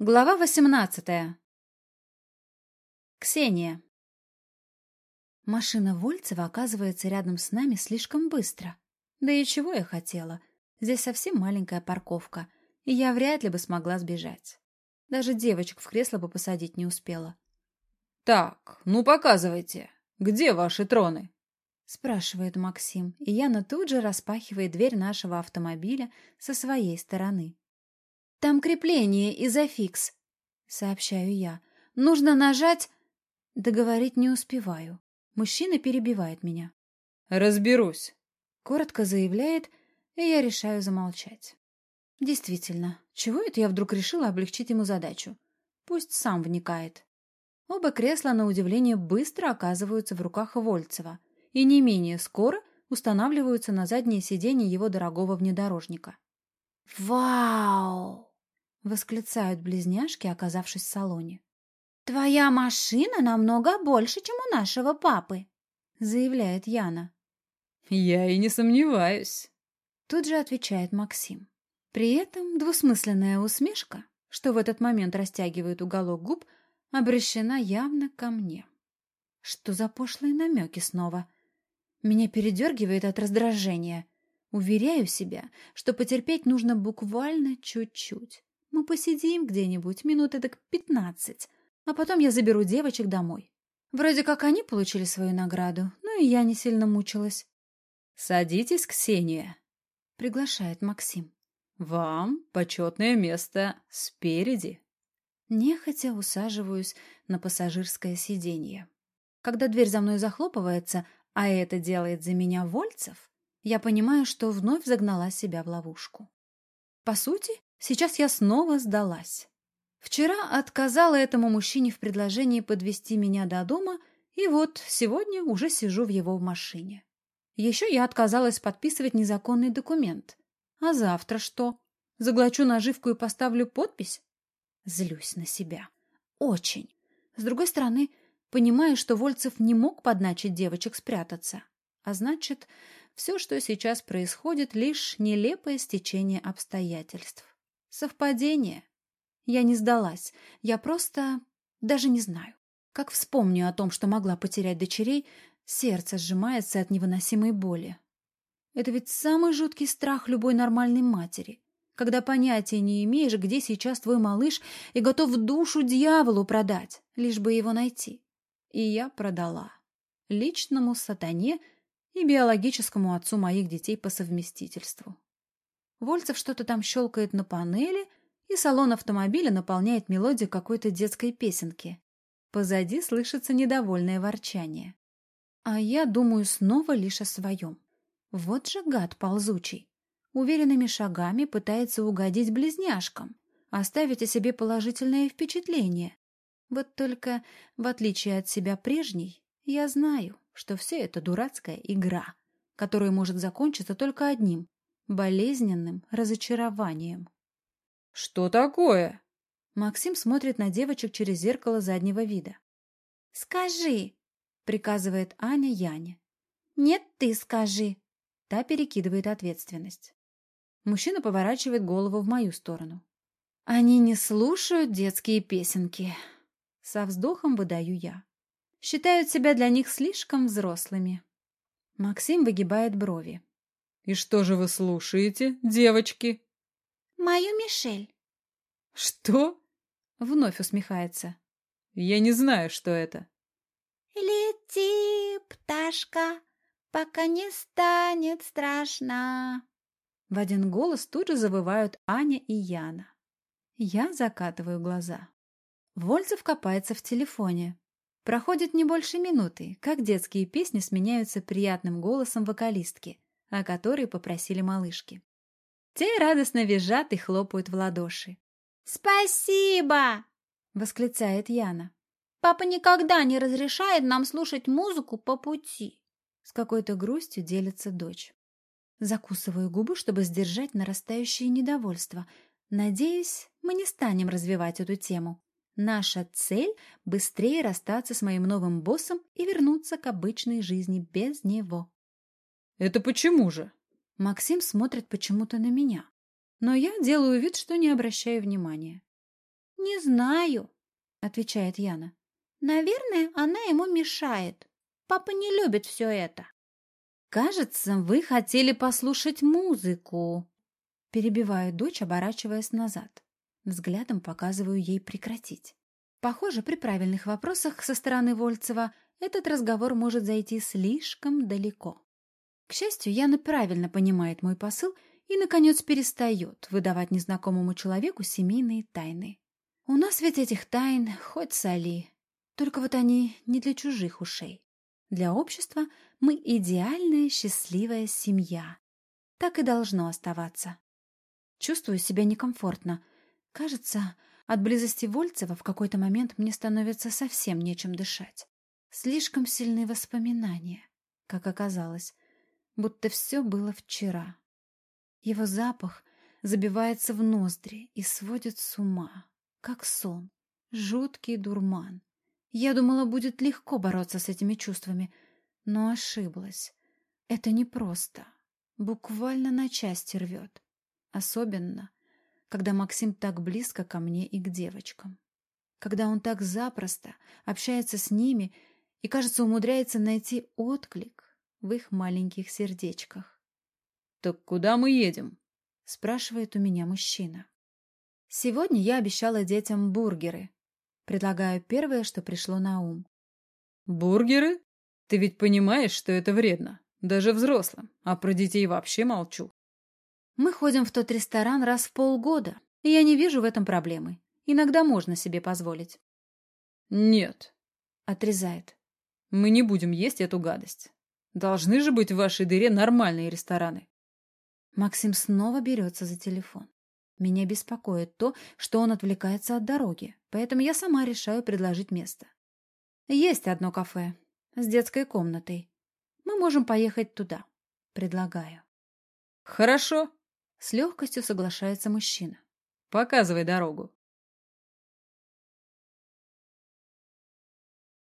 Глава восемнадцатая. Ксения. Машина Вольцева оказывается рядом с нами слишком быстро. Да и чего я хотела? Здесь совсем маленькая парковка, и я вряд ли бы смогла сбежать. Даже девочек в кресло бы посадить не успела. «Так, ну показывайте, где ваши троны?» спрашивает Максим, и Яна тут же распахивает дверь нашего автомобиля со своей стороны. «Там крепление изофикс», — сообщаю я. «Нужно нажать...» Договорить не успеваю. Мужчина перебивает меня. «Разберусь», — коротко заявляет, и я решаю замолчать. Действительно, чего это я вдруг решила облегчить ему задачу? Пусть сам вникает. Оба кресла, на удивление, быстро оказываются в руках Вольцева и не менее скоро устанавливаются на заднее сиденье его дорогого внедорожника. «Вау!» Восклицают близняшки, оказавшись в салоне. «Твоя машина намного больше, чем у нашего папы», — заявляет Яна. «Я и не сомневаюсь», — тут же отвечает Максим. При этом двусмысленная усмешка, что в этот момент растягивает уголок губ, обращена явно ко мне. Что за пошлые намеки снова? Меня передергивает от раздражения. Уверяю себя, что потерпеть нужно буквально чуть-чуть. Мы посидим где-нибудь минуты так пятнадцать, а потом я заберу девочек домой. Вроде как они получили свою награду, ну и я не сильно мучилась. «Садитесь, Ксения», — приглашает Максим. «Вам почетное место спереди». Нехотя усаживаюсь на пассажирское сиденье. Когда дверь за мной захлопывается, а это делает за меня Вольцев, я понимаю, что вновь загнала себя в ловушку. По сути, Сейчас я снова сдалась. Вчера отказала этому мужчине в предложении подвести меня до дома, и вот сегодня уже сижу в его машине. Еще я отказалась подписывать незаконный документ. А завтра что? Заглочу наживку и поставлю подпись? Злюсь на себя. Очень. С другой стороны, понимаю, что Вольцев не мог подначить девочек спрятаться. А значит, все, что сейчас происходит, лишь нелепое стечение обстоятельств. Совпадение. Я не сдалась. Я просто... даже не знаю. Как вспомню о том, что могла потерять дочерей, сердце сжимается от невыносимой боли. Это ведь самый жуткий страх любой нормальной матери, когда понятия не имеешь, где сейчас твой малыш, и готов душу дьяволу продать, лишь бы его найти. И я продала. Личному сатане и биологическому отцу моих детей по совместительству. Вольцев что-то там щелкает на панели, и салон автомобиля наполняет мелодию какой-то детской песенки. Позади слышится недовольное ворчание. А я думаю снова лишь о своем. Вот же гад ползучий. Уверенными шагами пытается угодить близняшкам, оставить о себе положительное впечатление. Вот только, в отличие от себя прежней, я знаю, что все это дурацкая игра, которая может закончиться только одним болезненным разочарованием. «Что такое?» Максим смотрит на девочек через зеркало заднего вида. «Скажи!» — приказывает Аня Яне. «Нет, ты скажи!» Та перекидывает ответственность. Мужчина поворачивает голову в мою сторону. «Они не слушают детские песенки!» Со вздохом выдаю я. Считают себя для них слишком взрослыми. Максим выгибает брови. «И что же вы слушаете, девочки?» «Мою Мишель». «Что?» — вновь усмехается. «Я не знаю, что это». «Лети, пташка, пока не станет страшно». В один голос тут же завывают Аня и Яна. Я закатываю глаза. Вольцев копается в телефоне. Проходит не больше минуты, как детские песни сменяются приятным голосом вокалистки о которой попросили малышки. Те радостно визжат и хлопают в ладоши. «Спасибо!» — восклицает Яна. «Папа никогда не разрешает нам слушать музыку по пути!» С какой-то грустью делится дочь. Закусываю губы, чтобы сдержать нарастающее недовольство. Надеюсь, мы не станем развивать эту тему. Наша цель — быстрее расстаться с моим новым боссом и вернуться к обычной жизни без него. «Это почему же?» Максим смотрит почему-то на меня. Но я делаю вид, что не обращаю внимания. «Не знаю», — отвечает Яна. «Наверное, она ему мешает. Папа не любит все это». «Кажется, вы хотели послушать музыку», — перебиваю дочь, оборачиваясь назад. Взглядом показываю ей прекратить. Похоже, при правильных вопросах со стороны Вольцева этот разговор может зайти слишком далеко. К счастью, Яна правильно понимает мой посыл и, наконец, перестает выдавать незнакомому человеку семейные тайны. У нас ведь этих тайн хоть соли, только вот они не для чужих ушей. Для общества мы идеальная счастливая семья. Так и должно оставаться. Чувствую себя некомфортно. Кажется, от близости Вольцева в какой-то момент мне становится совсем нечем дышать. Слишком сильные воспоминания, как оказалось, будто все было вчера. Его запах забивается в ноздри и сводит с ума, как сон, жуткий дурман. Я думала, будет легко бороться с этими чувствами, но ошиблась. Это непросто. Буквально на части рвет. Особенно, когда Максим так близко ко мне и к девочкам. Когда он так запросто общается с ними и, кажется, умудряется найти отклик в их маленьких сердечках. «Так куда мы едем?» — спрашивает у меня мужчина. «Сегодня я обещала детям бургеры. Предлагаю первое, что пришло на ум». «Бургеры? Ты ведь понимаешь, что это вредно, даже взрослым, а про детей вообще молчу». «Мы ходим в тот ресторан раз в полгода, и я не вижу в этом проблемы. Иногда можно себе позволить». «Нет», — отрезает. Мы не будем есть эту гадость. Должны же быть в вашей дыре нормальные рестораны. Максим снова берется за телефон. Меня беспокоит то, что он отвлекается от дороги, поэтому я сама решаю предложить место. Есть одно кафе с детской комнатой. Мы можем поехать туда. Предлагаю. Хорошо. С легкостью соглашается мужчина. Показывай дорогу.